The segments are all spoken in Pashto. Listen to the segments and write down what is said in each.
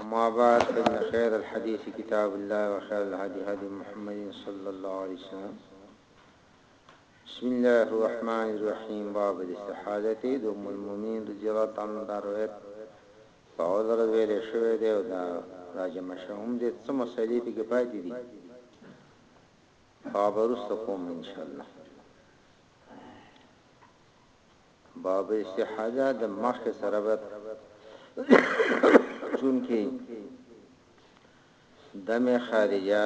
اما بعد فإن خير الحديث كتاب الله وخير الهدي هدي محمد صلى الله عليه وسلم بسم الله الرحمن الرحيم باب الاستحاضة د ام المؤمنین رضی الله تعالی عنها روایت په اول ورځ ویل شوی دی او دا راجم شوم د څه مسلې په کې پاتې دي خبرست کوم ان شاء الله باب استحاجه د مخک سره به چون کې دم خارجه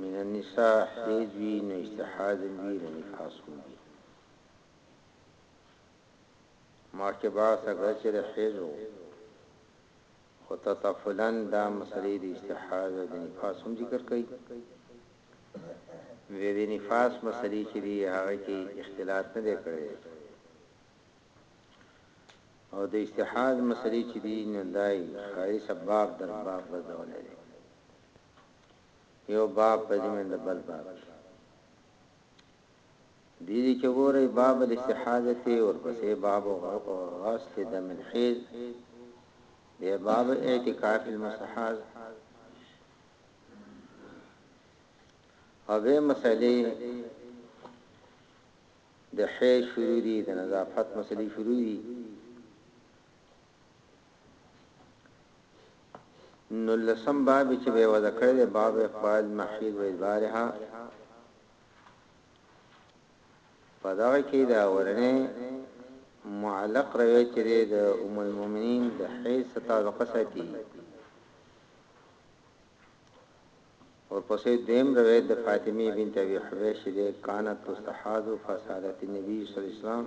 من النساء حیض وی نو استحاج وی نو نفاس وی ماکه با سګه چې حیض وو خو تطفلاً دا مسئلې د استحاضې او د نفاس هم ذکر کوي نو بیا د نفاس مسئلې چې دي هغه کې اختلاط نه دی کړی او د استحاض مسئلې چې دي نو دا یې خالص باب در باب ګرځولی دی یو باب په ضمن د بل باب کې دې دې چې ګورئ باب الاستحاضة ورپسې باب غسل دم الحیض بیا باب اعتکاف المستحاض او به مسئلې د حیض شروع دي د نظافت مسئلې شروع دي نو لسم باب چې به وذکر دی باب اقبال محیض و ادبارها په دغه کې د اولنې معلق روي چې د ام المؤمنین د حیث تعلق ساتي اور پسې دیم روایت د فاطمه بنت ابي حبیش دې کانت تستحاذ فسالت النبي صلی الله علیه وسلم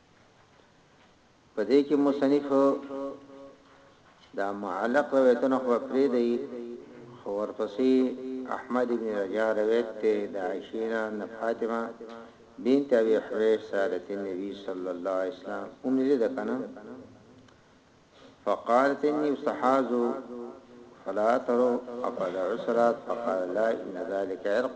په دې کې مصنف دا معلق روایتونه خو پرې دی خو ورپسې احمد ابن رجاء روایت ته د عائشینا نه فاطمه بنت ابي حبيش سالت النبي صلى الله عليه وسلم ام زيد کنه فقالت اني استحاز فلا تروا افضل عسرات فقال لا ان ذلك عرق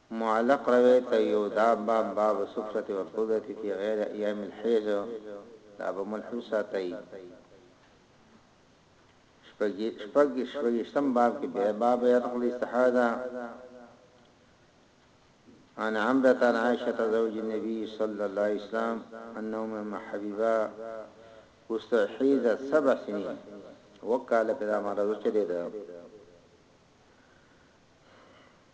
معلق روایت یو دا باب باب سفرة والقدرة فی غیر ایام الحیض دا به ملحوظ ساتئ شپږ شپږیشتم باب کې بیا باب یرق الاستحاضه عن عمرة عن عائشة زوج النبي صلى الله عليه وسلم انه ام حبيبه استحيز سبع سنين وکاله په دا مرزو چلے ده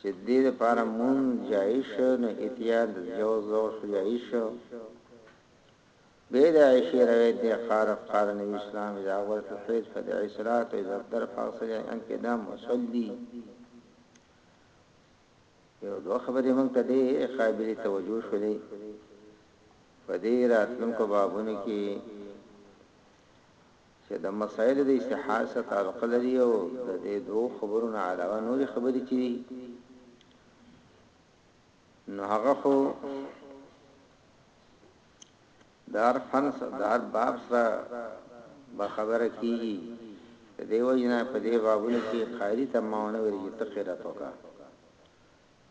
چې د دې لپاره مونږ جائز شو نو اتيا د زور زور شو جائز شو بيد عائشي رويت دي قالت قال نبي اسلام اذا اولت الحيد فدعي صلاة و اذا در فاغسل انك دم و صلي یو دو خبرې مونږ ته دې قابل توجه شولې په دې راتلونکو بابونو کې چې د مسایلو د استحال سره تعلق لري او د دې دوو خبرو نه علاوه نورې خبرې چې دي نو هغه خو دار فن دار باب سره به خبره کیږي دیو جنا په دې بابونه کې قاری ته ماونه ویل چې تقیرات وکا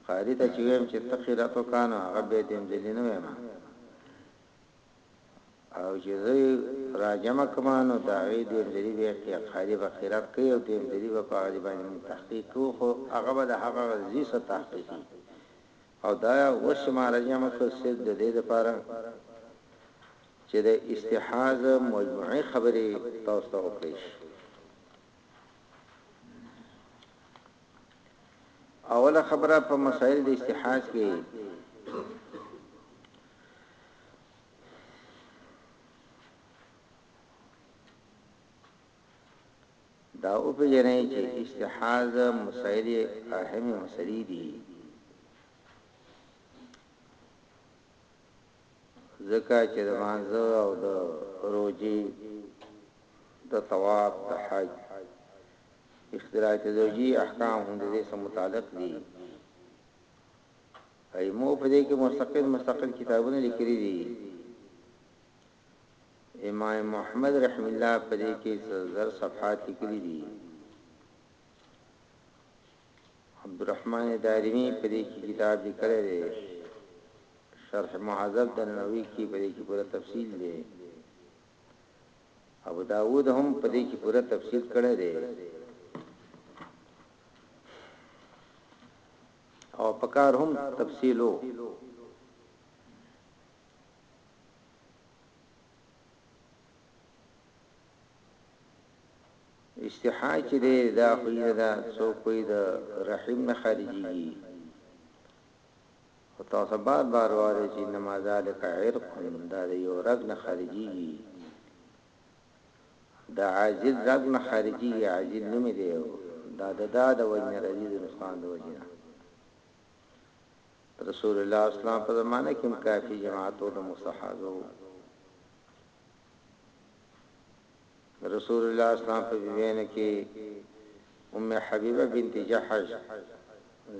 قاری ته چې ویم چې تقیرات وکا نو هغه به دې مزلینو ویما او چې زه يې راجمع کړم نو د هغې دويم ځلي به يې قاضي به قرات کوي او دويم ځلي به په هغه ځي باندې موږ تحقيق کوو خو هغه به د هغه ځي څخه تحقيقي او دا اوس چې ما راجمع کړ صرف د دې لپاره چې د استحاض مجموعي خبرې تاسو ته وکړي شي اوله خبره په مسائل د استحاض کې دا او په جنې چې استحاض مسائل اهم مسلې دي زکه چې د مانزه او د روزي د طواف د حج اختلاط زوجي احکام هم دې سره متعلق دي ائمو په دې کې مستقل مستقل کتابونه لیکلي دي. امام محمد رحمه الله په دې کې څه زر صفحات لیکلي دي. عبدالرحمن دارمی په دې کې کتاب لیکلی دی. شرح معذب د نووي کې په دې کې پوره تفصیل دی. ابو داوود هم په دې کې پوره تفصیل کړی دی. او په کار هم تفصیل وو. استحا چې دی دا خویه ده څو کوی د رحم نه خارجیږي او تاسو بار بار واره چې نمازاله کا عرق دا یو رګ نه خارجیږي د عاجل ږغ نه خارجیږی عاجل نومی دی او دا دده د وجی نه راځی د نسخان د وجی نه د رسول الله اسلام په زمانه کی هم کافی جماعت او د مستحاضو د رسول الله اسلام په بیوینه کی ام حبیبه بنت جحش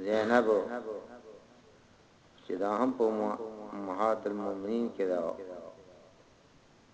زینب چې دا هم په امهات المؤمنین کې دا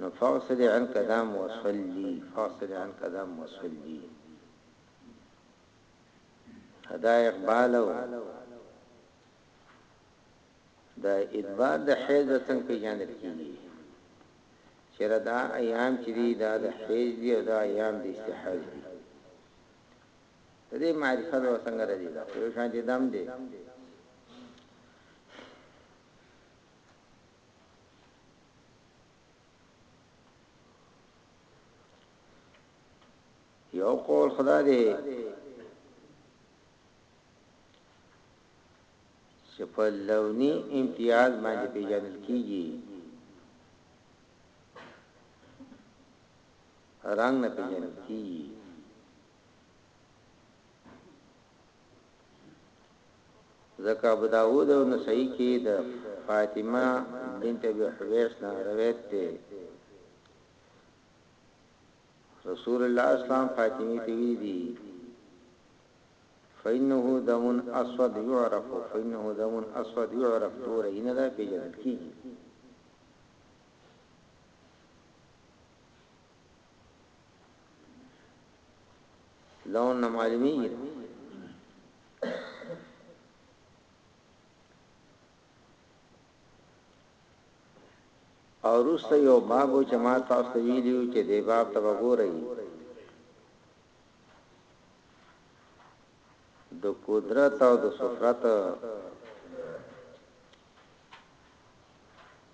نو فاصل عنک دا موصل دي فاصل عنک دا موصل دي ادا اقبال او دا ادبار د حیز څنګه پیژندل کیږي چې دا ایام چې دی دا د حیز دی او دا ایام د استحاض دی د دې معرفت او څنګه راځي دا یو شان دي دم دی یو قول خدا دی چې په لونی امتیاز باندې پیژندل کیږي رنگ نه پیژندل کیږي ځکه ابوداؤد او نسائي کي د فاطمه بنت ابي حبيش نه روایت دی رسول الله اسلام فاطمه ته وی دي فإنه دم اسود يعرف فإنه دم اسود يعرف تور نه ده پیژندل کیږي لون نه معلومیږي او روسته یو باب چې ما تاسو ته ویلو چې دی باب ته وګورئ د قدرت او د سفرت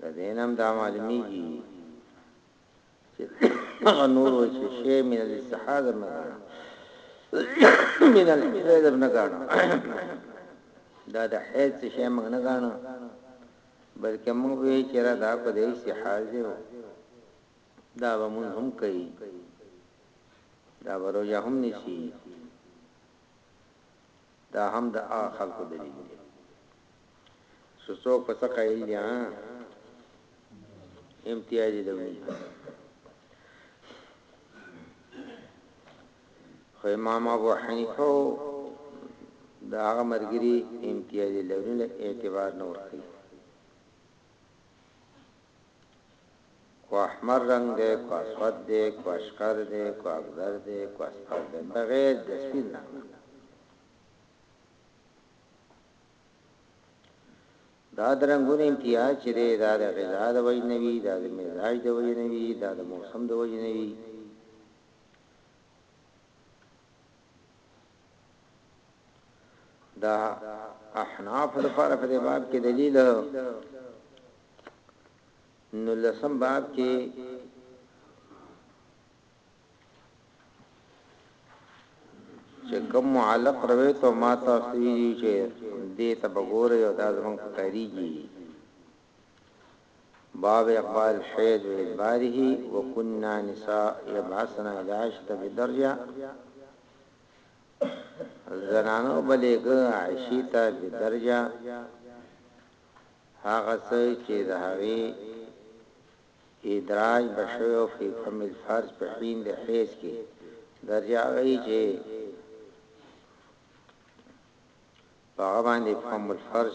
د دې نه هم دا معلومېږي چې هغه نور وایي چې شی من الاستحاض ابن ګاڼه من الحید ابن ګاڼه دا د حید څه شی موږ نه ګاڼه بلکې موږ به چې را دا په دې استحاض دی دا به مونږ هم کوي دا به روزه هم نشي دا هم د هغه خلکو دليل دی څو څوک په څه قايل دي ها امتيازي لوني خو امام ابو حنیفه دا هغه مرګري امتیازي لرونه اعتبار نه ورکړي کو احمر رنګ دی کو اسود دی کو اشکر دی کو اګدر دی کو اسپر دی بغیر د سپین رنګ نه دا د رنگونو امتیاز چې دی دا د غذا د وجه نه وي دا د مزاج د وجه نه وي دا د موسم د وجه نه وي دا احناف لپاره په دې باب کې دلیل نو لسم باب کې چې کوم معلق روي ته ما تاسو ویلي چې دې ته بګورې او دا زمونږ په تاریخي باب اقبال حيض و ادباره وكنا نساء يبعثنا الى عائشه بدرجه زنانو به لېږه عائشې ته بدرجه هغه څه چې د هغې ادراج به شوی او فی فم الفرج په حین د حیض کې درجه هغه چې په هغه باندې فم الفرج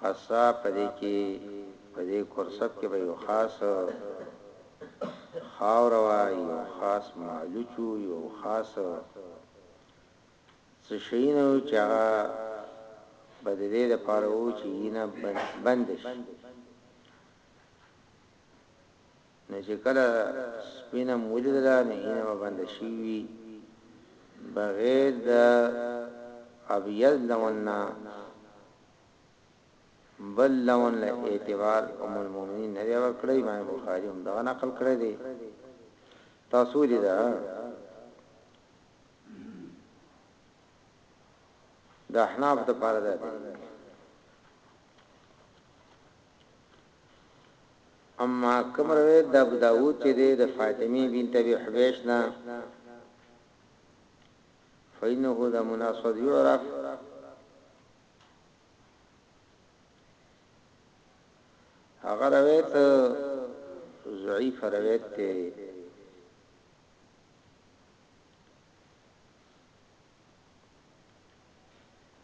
قصه په دې کې په دې کورسپ کې به یو خاص خاوره وه، یو خاص مالوچ و، یو خاص څه شیونه وو چې هغه به د دې لپاره وو چې یې نه بند شي. نو چې کله سپينه مو وليدله نو اينه به بنده شوي وي بغير د ابيض لون نه بل لون له اعتبار ام المؤمنين نه دی ورکړی امام بخاری هم دغه نقل کړی دی تاسو دې دا د احناف د پاره ده اما کوم روایت د ابوداود چې دی د فاطمې بنت ابي حبيش نه فإنه دا مناسب يعرف هغه روایت ضعیف روایت ته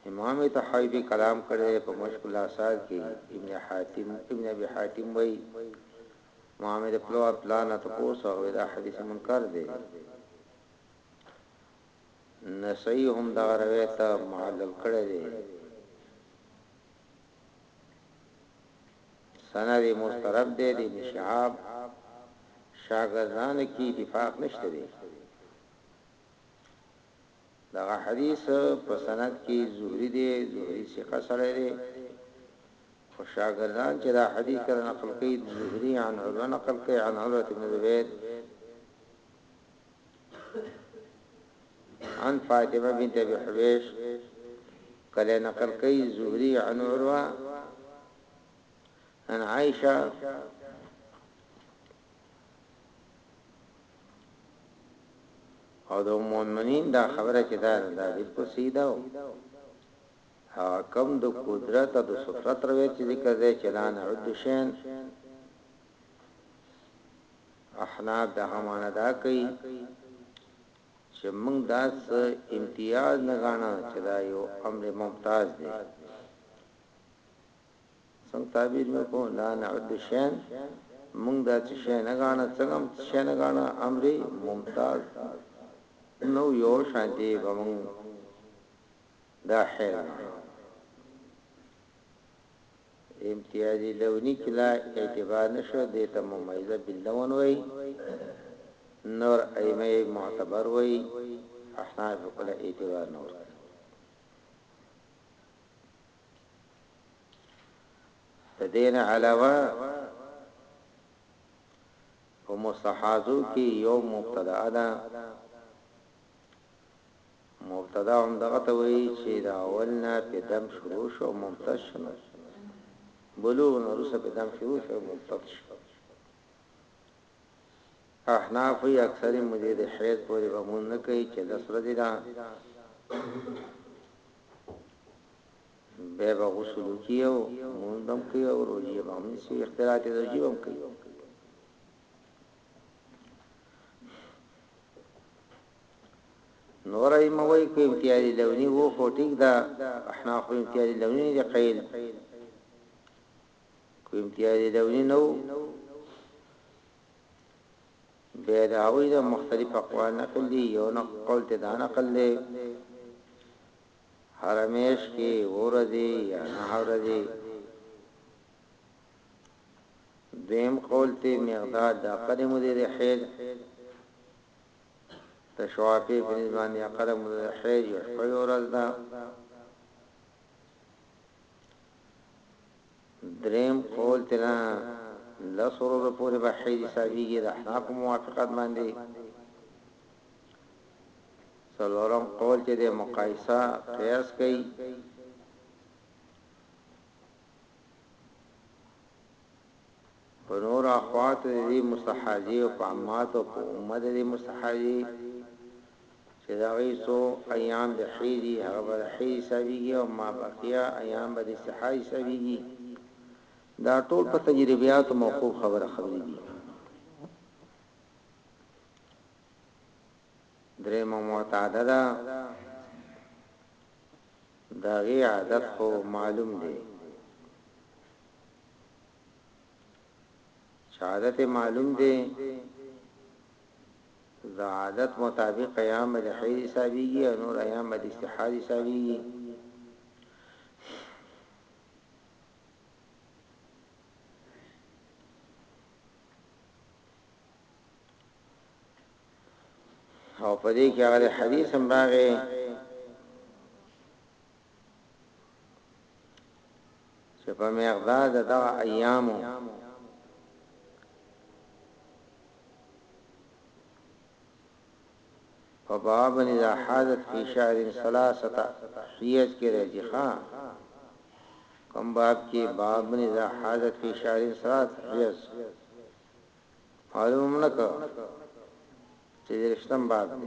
امام طحاوی کلام کړی په مشک الاثار کې ابن حاتم ابن ابي حاتم وای محمد پلو پلان ته پوسو او دا حدیث منکر دی نسئی هم دا روایت معلل کړی دی سند مسترب دی د ابن شهاب شاګردان کې اتفاق نشته دی دغه حديث په سند کي زهري دی، زهري ثقه سړی دی، خو شاګردان چي دا حديث ترنه نقل کوي د زهري عن عروه نقل کوي عن عروة بن زبير عن فاطمه بنت ابي حبيش کله نقل کوي زهري عن عروه عن عائشه او د ام المؤمنین دا خبره چې دا دا بالکل صحیح ده او حکم د قدرت او د سفرت روایت چې ذکر دی چې لان عد شین احناف د همانه دا کوي چې موږ داس امتیاز نه غاڼه چې دا یو امر ممتاز دی څنګه تعبیر مې کو لا نعد شيئا موږ دا چې شی نه غاڼه څنګه چې شی نه غاڼه امر ممتاز نو یو شان دی به موږ دا حیر امتیازی لونی کلا اعتبار نشو دیتا ممیزه باللون وی نور ایمه معتبر وی احناف کلا اعتبار نور د دې نه علاوه په مستحاضو کې یو مبتدا ده مبتدا هم دغه ته وایي چې دا اول نه په دم شروع شو ممتد شو بلوغ نه روسه په دم شروع شو ممتد شو احناف وایي اکثرې مودې د حیض پورې به مونځ نه کوي چې لس ورځې ده بیا به غسل وکړي او مونځ به هم کوي او روژې به هم نیسي اختلاط یې روژې به هم کوي نور ایمه وایي که امتیازي لوني وو خو ټیک ده احناف امتیازي لوني دي قیل کو امتیاز دولي نه وو به دا وی دا مختلف اقوال نقل دي یو نه قول ته دا نقل دي حرمیش کې ورځي یا نه ورځي دیم قول ته مقدار د قدم دي د حیض تشوافی په نسبت یا قدم د حیض یو ورځ ده دریم قول تر لسو ورځو پورې به حیض حسابیږي د احناف په موافقت باندې. څلورم قول چې د مقایسه قیاس کوي په نورو اخواتو د دې مستحاضې او په عماتو په امه د دې مستحاضې چې د هغې څو ایام د حیض دي هغه به د حیض حسابیږي او ما بقیه ایام به د استحاضې حسابیږي دا ټول په تجربیاتو موقوف خبره خبرې دي درې معتاده ده دا غي عادت خو معلوم دی چې عادت یې معلوم دی، د عادت مطابق ایام به د حیض حسابېږي او نور ایام به د استحاض حسابېږي. او په دې کې هغه حدیث هم راغی چې په مقدار د دغه ایامو په باب نه د حاجت په شهر ثلاثه حیز کې راځي ښا کوم باب کې باب نه د حاجت په شهر ثلاثه حیز معلوم نه کو چې درشتم باب دی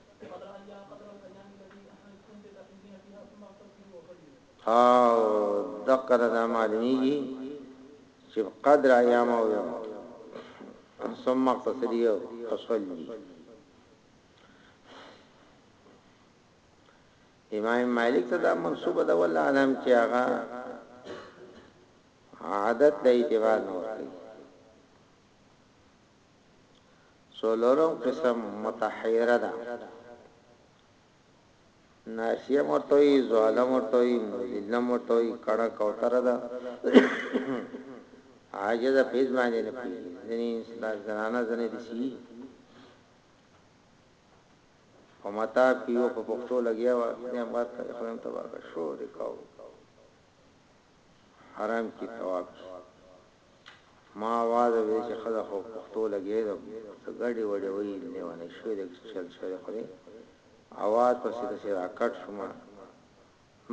او دقه د معلومیږي چې قدر ایام او ثم اقتصدی او اصل دي امام مالک ته دا منسوب ده ول عالم چې هغه عادت له اعتبار نه ورته څلورم قسم متحیره ده ناسیه هم ورته وي زواله هم ورته وي مذله هم ورته وي کڼه کوتره ده عاجزه پیز باندې نه پي ځنې انسلاک زنانه ځنې دي سي او متا پیو په پښتو لګیا و دیم غر ته خدام تبارک شو ریکاو حرام کی ثواب ما وازه وی چه ښځه خو پښتو لګی ده څه ګډی وډی وایی لیونی شوی ده که چل شوی ده خو دی اواز پسی دسی راکټ شوم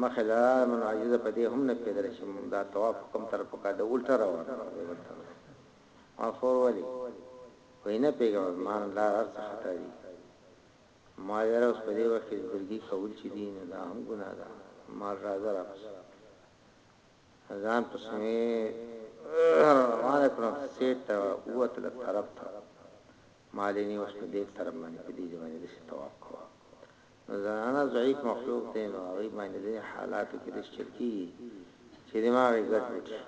مخی لرال منو عجیزه په دی هم نه پوهیدله چه دا طواف په کوم طرف پکار ده الټه روان ده خو دی بل طرف ده ما خور ولی وایی نه پوهیږم زمان لار هر څه خطا دی ما وی یاره اوس په دی وخت کی زبرګی کول چه دی نو دا هم ګناه ده مال رازه راپسی ځان په سوې روانه کړم سیټ ته ووتل طرف ته مالینی اوس په دې طرف باندې په دې باندې د څه تواب کوه نو زنانه ضعیف مخلوق دی نو هغه باندې د حالاتو کې د شرکی چې دماغ یې ګډ وټي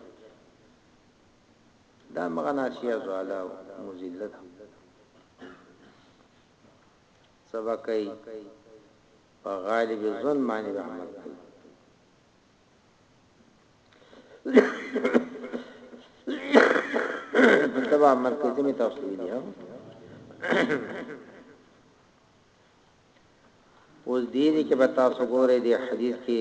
دا مغه ناشیا زواله مذله ده سبا کوي په غالب ظن باندې عمل کوي مکتبه مرکزی می تاسو ویلی ها اوس دې دې کې به تاسو ګورئ دې حدیث کې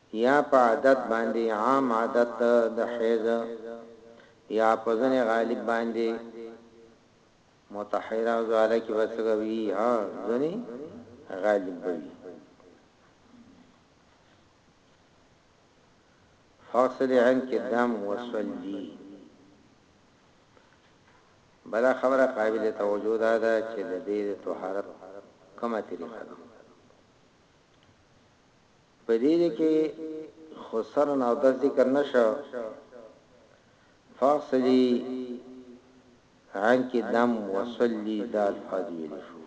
يا په عادت باندې عام عادت د حيض يا په ځنې غالب باندې متحيره او زواله کې بسګوي ها ځنې غالب وي فاصل عن قدام وصلي بلا خبره قابل توجه ده دا چې د دې طهارت کومه طریقه ده په دې دې کې خو سر نه اودس ذکر نه شو فاصلی عنک دم وصلی دا الفاظ ویل شو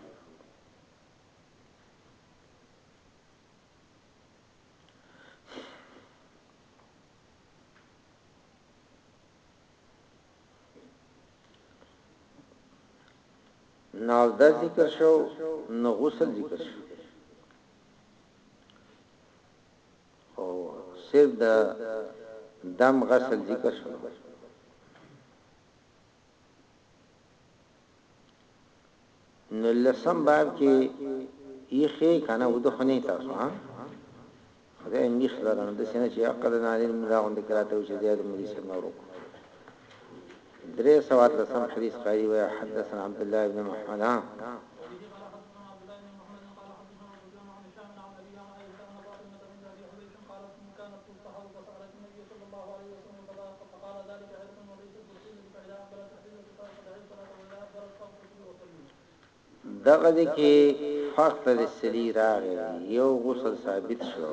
ناو دا ذکر شو نو غسل ذکر شو خو صرف د دم غسل ذکر شو نو نو لسم باب کې یې خې کنه وته خنه تاسو ها خدای مې خلرنه د سینې چې عقل نه لري موږ غوند کراته او چې زیات مې سره نورو درې سوه اتلسم حدیث قاری وایي حدثنا عبد الله بن محمد دغه دي کې فقط د سلی راغی یو غسل ثابت شو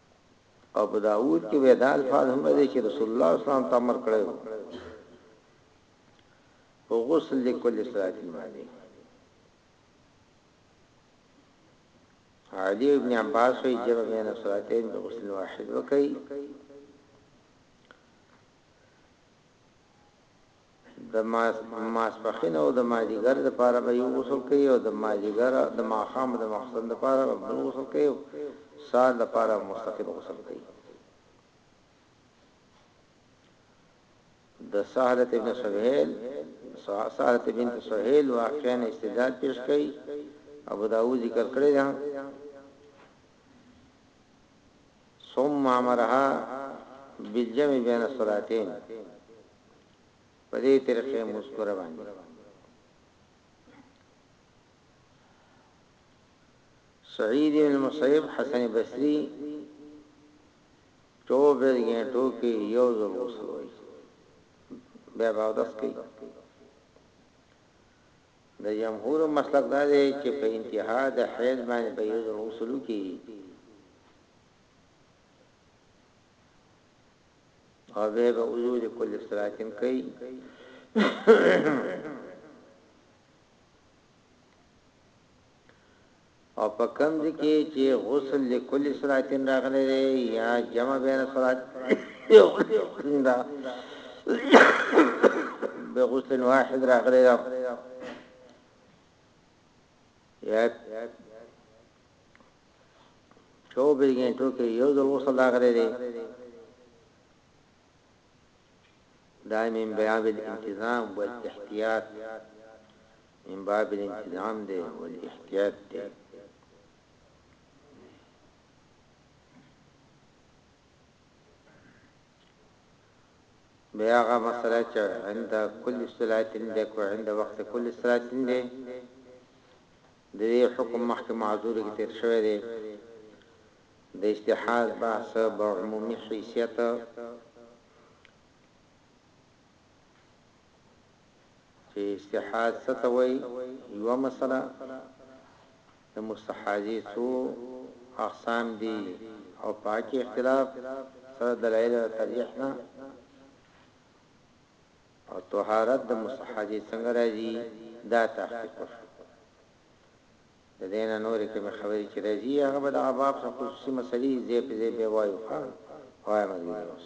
او په داود کې به دا الفاظ هم راځي چې رسول الله صلی الله علیه وسلم ته امر کړی وو په غسل د کل صلات باندې علی ابن عباس وی جمع بین صلاتین په غسل واحد وکي د ماسپښين او د مازيګر لپاره به يو غسل کوي او د مازيګر د ماښام او د ماخستن لپاره به بل غسل کوي او سهار لپاره به مستقل غسل کوي. د سهلة ابن سهيل، سهلة بنت سهيل، واقعه نه استدلال پېش کوي، ابوداؤد ذکر کړې ده، ثم امرها بالجمع بين الصلاتين، په دې طریقې مذکوره باندې سعید بن المسیب حسن بصری 24 غنټو کې یو ځل غسل وای بیا به داس کوي د جمهور مسلک دا دی چې په انتها د حیض باندې به یو ځل غسل کوي او به به وجود کل استراحتن کوي او په کم دي کې چې غسل لکل استراحتن راغلي دی یا جمع بین صلات یو دا به غسل واحد راغلي دی یا چوبیس ګنټو کې یو ځل غسل راغلی دی دا من باب الانتظام والاحتیاط من باب الانتظام دی والاحتیاط دی بیا هغه مسله چې عند کل صلات دی کو عند وقت کل صلات دی د دې حکم مخکې معذورو کې تېر شوی دی. د استحاض بحث به عمومي حیثیت. چې استحاض څه ته وایي یوه مسله، د مستحاضې څو اقسام دي او په هغه کې اختلاف سره دلایل ترجیح نه. او طهارت د مستحاضې څنګه راځي دا تحقیق وشو د دې نه نورې کومې خبرې چې راځي هغه به دغه باب څخه خصوصي مسلې ځای په ځای به وایو ښه وایه ملګري اوس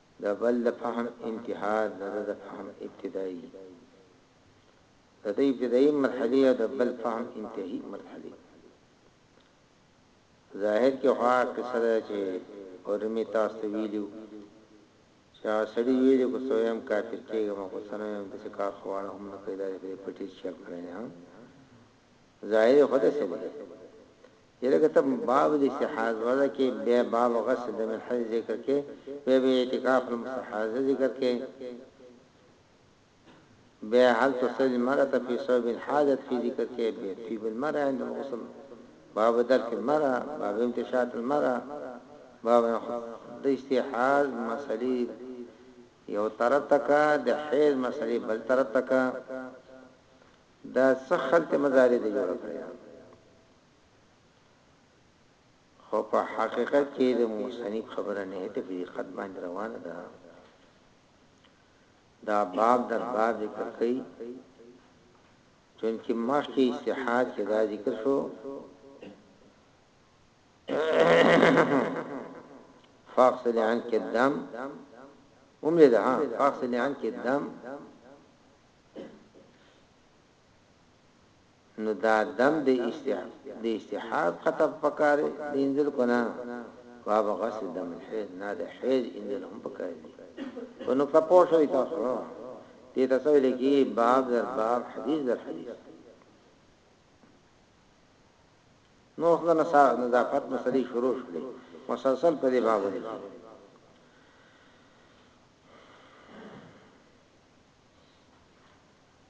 د بل د فهم انتها د ده د فهم ابتدايي د ده ابتدايي مرحلې او د بل فهم انتهي مرحلې ظاهر کې خوا قصه ده چې اورمي تاسو ته ویلو چې سړی ویلو کو سویم کافر کېږم خو سنو هم د کار خواړه هم نه پیدا لري پټي شي کړی نه ظاهر خو ده سړی چې لکه ته باب د استحاض وضع کې بیا باب غسل د من حیض ذکر کې بیا بیا اعتکاف المستحاضه ذکر کې بیا هل تصل المرأة فی صوب الحاجت فی ذکر کې بیا طیب المرأة عند الغسل باب درک المرأة باب امتشات المرأة باب د استحاض مسلې یو طرف تکا د حیض مسلې بل طرف تکا دا سخلت مزارې د جوړ کړی خو په حقیقت کې د مصنف خبره نهایت په دقت باندې روانه ده دا باب در باب ذکر کړي چونکی مخکې استحاد کې دا ذکر شو فاصل عن کدم هم لده فاصل عن کدم نو دا دم د د استحاض قطع په کار دی انزل کنه باب غسل دم الحیض نه د حیض انزل هم په کار دی په نقطه پوه شوی تاسو دې تاسو ویل کی باب در باب حدیث در حدیث نو خدای نظافت مسلې شروع شولې مسلسل په دې باب ولې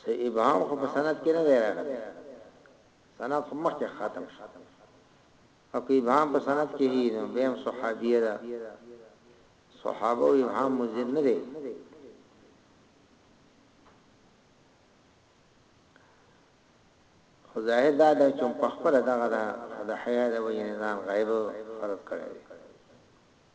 څه ابهام خو په سند کې نه دی راغلی سند خو مخکې ختم شو او که ابهام په سند کې هی نو به هم صحابیه ده صحابه او ابهام مزید نه دی خو ظاهر دا ده چې په خپل دغه د حیا د وجه نظام غیب فرض کړی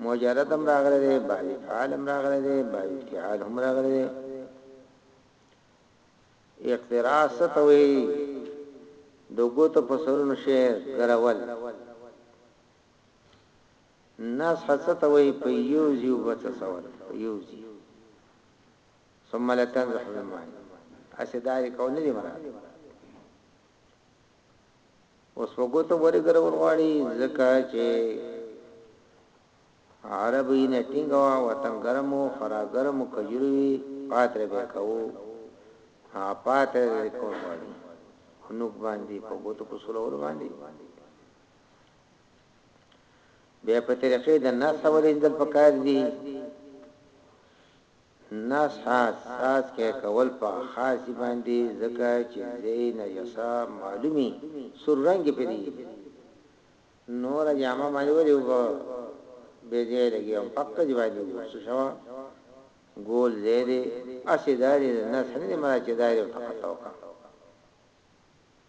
مجرد هم راغلی دی باب افعال هم راغلی دی باب افتعال هم راغلی دی اقتراص ته وی دغه ته په سرونو شی ګرول ناس حسته وی په یو زیو بچ سوال په یو زی ثم لتنزح بالمعنى اسداري کول نه دی مراد اوس په ګوتو ورې ګرول غواړي ځکه چې عرب یې نه ټینګ وا وطن ګرم او خورا ګرم کجوري وي پاتره به کوو ها پاتره دې کول غواړي خنوک باندې په ګوتو په سولول باندې بیا په طریقې د ناس ولې دل پکار دي نصحه، څاڅکی کول په خاصی باندی ځکه چی ځای نجسه معلومی سور رنګ یی پریږدی نوره جامه باندی ولی اوبه بی ځای لګی او پقه دی باندی اوبه څه شوه ګول ځای دی هسی دادی د نصح نه دی مراد چی داری ورته قطع وکړه.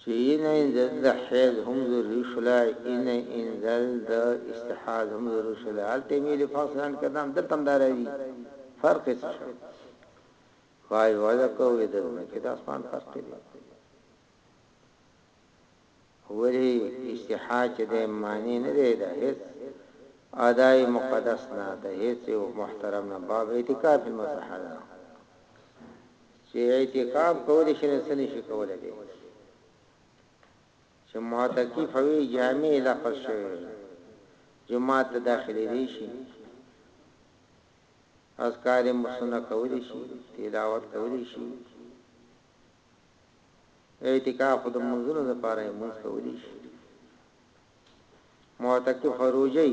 چي اينه اينځل د حيض هم ضروري شوله اينه اينځل د استحاض هم ضروري شوله هلته يې ويلي فاغسلان کدام دلته هم دا راځي فرق يې څه شو وايي وځه که وي د ځمکې د اسمان فرق دی ولی استحاج چې د معنی نه دی دا هیڅ ادای مقدس نه ده هیڅ محترم نه باب اعتکاف المسحه ده چی اعتکاف کولی شی نو څه نشی کولی دی چی معتکف وی جامع لفظ شوی وی جماعت ته داخلیدی شی اذکار مسنه کولی شی تلاوت کولی شی اعتکاف د منځونو لپاره مونږ کولی شي معتکف روزي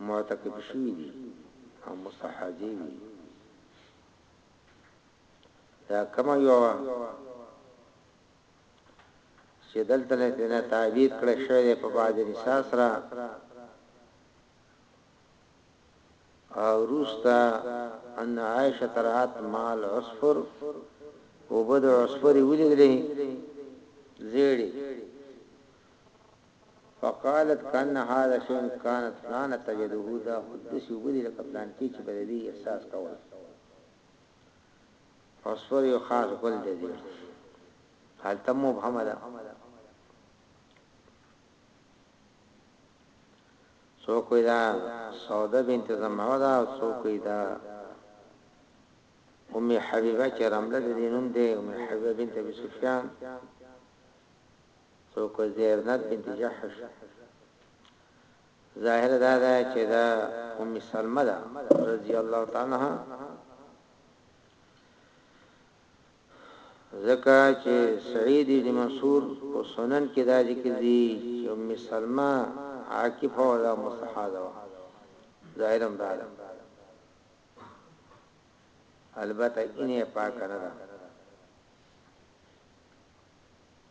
معتقد شوي دي او مستحاضې وي دا کما یو چې دلته نه دینه تعبیر کړی شوی دی په بعد نساء سره او روستا ان عائشه ترات مال عصفر وبد عصفر ولګلې زیړي فقالت کان هذا شيء کانت فلانه تجده دا خو داسې اوبه دي لکه فلانکې چې به د دې احساس کول عصفر یو خاص ګل دی دې هلته مبهمه ده څوک دا سوده بنت زمعه دا څوک دا ام حبیبه چې رمله د دینوم دی ام حبیبه بنت ابي سفیان څوک زيرنت بنت جحش ظاهر دا ده چې دا ام سلمه ده رضی الله تعالی عنها زکه چې سعید بن منصور او سنن کې دا ذکر دي چې ام سلمہ عاکفه او دا مستحاده و ظاهرم دا ده البته انې پاک نه ده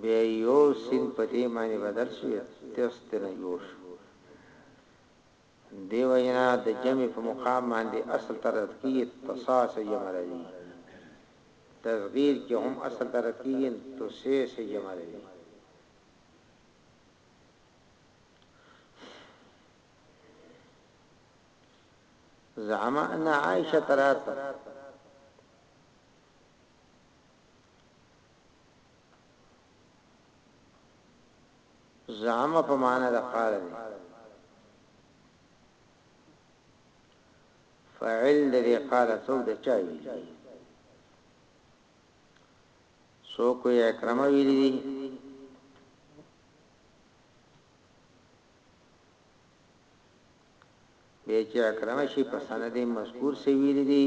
بیا یو سیند په دې باندې بدل شو چې تیغ ترنه جوړ شو. دې وجې نه د جمع په مقام باندې اصل ته رد کېږي، تساس جمع راځي. تصغیر کې هم اصل ته رد کېږي، تسیس جمع راځي. زعم ان عائشه رات. زعم په معنا د قال دی فاعل د دې قال څو د چا ویلي سو کوی اکرم ویلي دي به چې اکرم شي په سند مذکور سی ویلي دي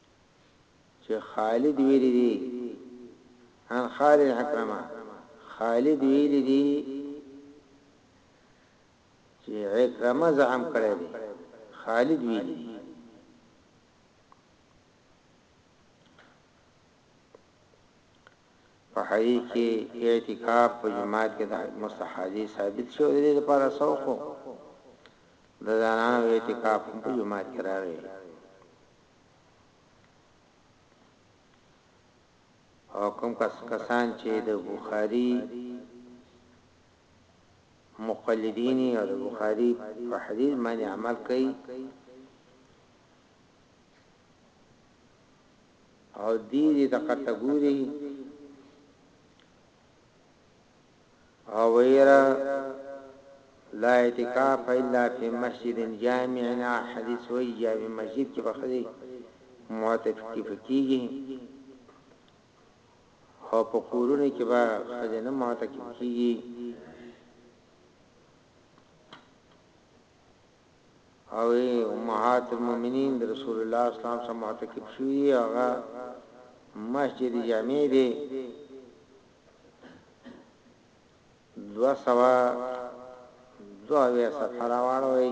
چه خالد ویلی دی عن خالد عکرمه خالد ویلی دی چه عکرمه زعم کړی دی خالد ویلی دی په حدیث کې اعتکاف په جماعت کې د مستحادی ثابت شو د دې لپاره سوق د زنانو اعتکاف په جماعت کې راغی او کوم کسان چي د بخاري مقلدين يي او د بخاري په حديث باندې عمل کوي او دي دي ته قطه ګوري او ویره لا اعتکاف الا فی مسجد جامع نه حدیث وی جامع مسجد کې به خدي معتکف کیږي او په کورونه کې به خدي نه معتکف کیږي هغوی امهات المومنین د رسول الله صلی الله علیه وسلم سره معتکف شوي دي، هغه مسجد جامع دی، دوه سوه دوه اویا صفحه راواړوئ.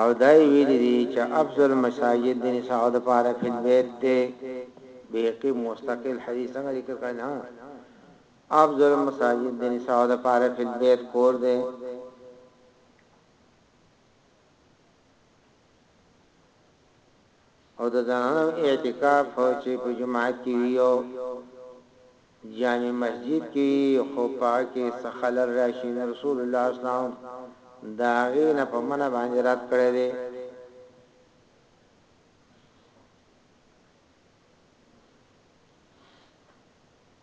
او دا یې ویلي دي چې افضل المساجد د نساء د پاره فی البیت دی بیهقی مستقل حدیث څنګه ذکر کړی نه افضل المساجد د نساء د پاره فی البیت کور دی او د زنانو اعتکاف خو چې په جومات کې وي او جامع مسجد کې وي خو په هغه کې څه خلل راشي نو رسول الله صلی الله علیه وسلم د هغې نه په منع باندې رد کړی دی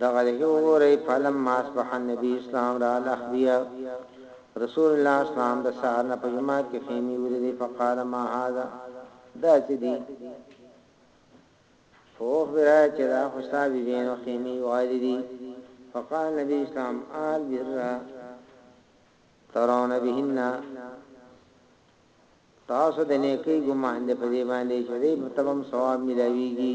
دغه دی که وګورئ فلما اصبح النبی اسلام را الاخبیه رسول الله اسلام د سهار نه په جومات کې خیمې ولیدې فقال ما هذا دا څه دي فوخبر چې دا خو ستا بیبین او خیمې وغالي دي فقال نبی اسلام آل بر ترون بهن تاسو د نیکی ګمان دې په دې باندې چې دې متبم ثواب ملاويږي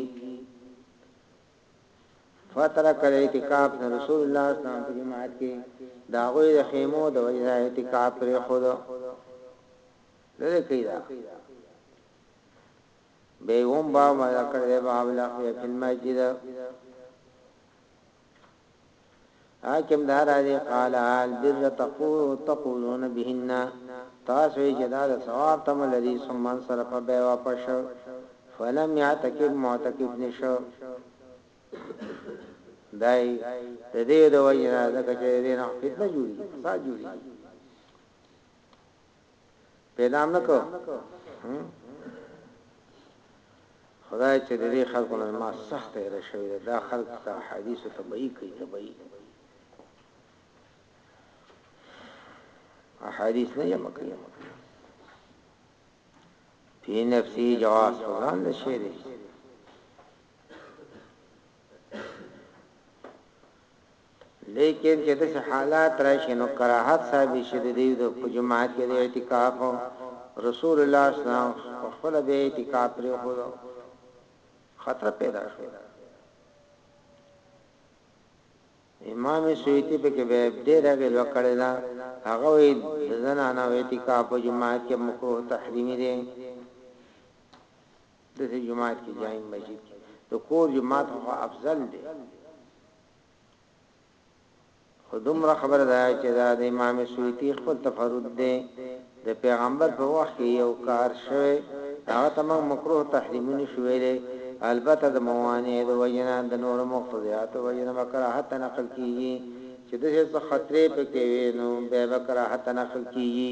فترک الاعتکاف د رسول الله صلی الله علیه وسلم په جماعت کې دا غوی د خیمو د وجه اعتکاف پر خود لری کیدا به هم با ما کړی باب الاخی فی المسجد حاکم دا راځي قال آل بر تقو تقولون بهن تاسو یې جدا د ثواب تم لري ثم انصرف به واپس شو فلم يعتكف معتكف نشو دای د دې د وجنا د کچې دې نه فتنه جوړي فساد جوړي پیدام نه کو خدای چې دې خلکو نه ما سخت هره شوی دا خلک ته حدیث تبعی کوي تبعی احادیث نه یم کوي په نفسي جواز ځان له شی دی لیکن چې داسې حالات راشي نو کراهت ثابت شي د دې په جماعت کې د اعتکاف رسول الله صلی الله علیه وسلم په خپل به اعتکاف پرې خو خطر پیدا شو امام سیوطی په کې به ډېر غل وکړی دا هغه وی زنانه اعتکاف په جماعت کې مکروه تحریمی دی د دې جماعت کې جاین مسجد د کور جماعت خو افضل دی خو دومره خبره ده چې دا د امام سیوطي خپل تفرد دی د پیغمبر په وخت کې یو کار شوی هغه ته موږ مکروه تحریم نشو ویلی البته د موانع د وجنه د نور مقتضیات وجنه مکراهت نقل کیږي چې د څه خطرې پکې وي نو به مکراهت نقل کیږي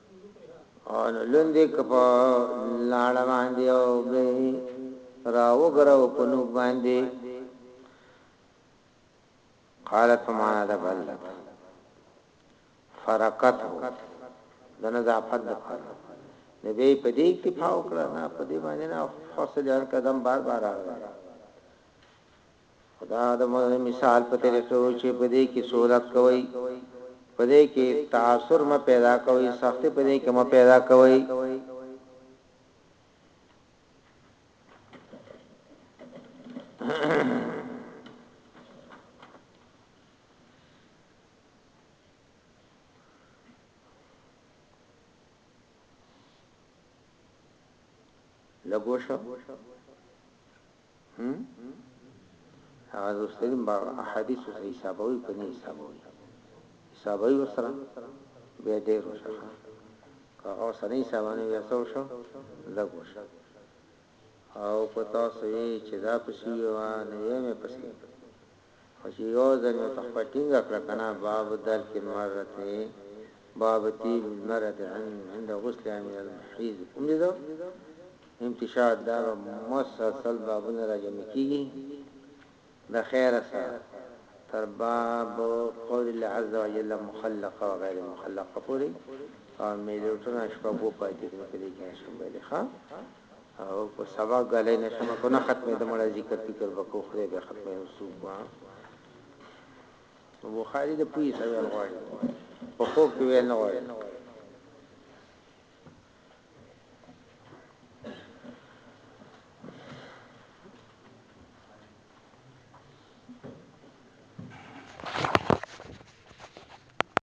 او له لوندې کپه لاړه باندې او به راوګرو په نوک باندې قالت په معنا د بلت فرقته د نظافت د پر نبی په دې اکتفا وکړه نه په دې باندې نه فصل هر قدم بار بار راغله خو دا د مثال په طریقه وو چې په دې کې سهولت کوئ، په دې کې تعثر مه پیدا کوئ، سختي په دې کې مه پیدا کوئ. لږ وشو. هم هغه رسلم با احادیث سره حسابوي کني حسابوي حسابوي ورسره به ډېر وشه هغه سره حسابونه بیا څو شو لګو شو او کو تاسو یې چې دا پسې یو نه یې مې پسې خو چې يو ځل مې په خپله ټينګه کړه کنه باب الدلک المرة باب طيب المرة عند غسلها من المحيض کوم دې ده امتشاد دا به مسلسل بابونه را جمع کېږي د خيره سره تر باب قول الله عز وجل مخلقه و غير مخلقه پورې او مې لوټونه شپږو پاتې کړې په دې کې نشم ویلې ښه او په سبا ګلۍ نه شمه کو نه ختمې د مړه ذکر فکر بکو خدای به ختمې وسو کو بخاری د پوی سره غواړي په خوب کې وې نه غواړي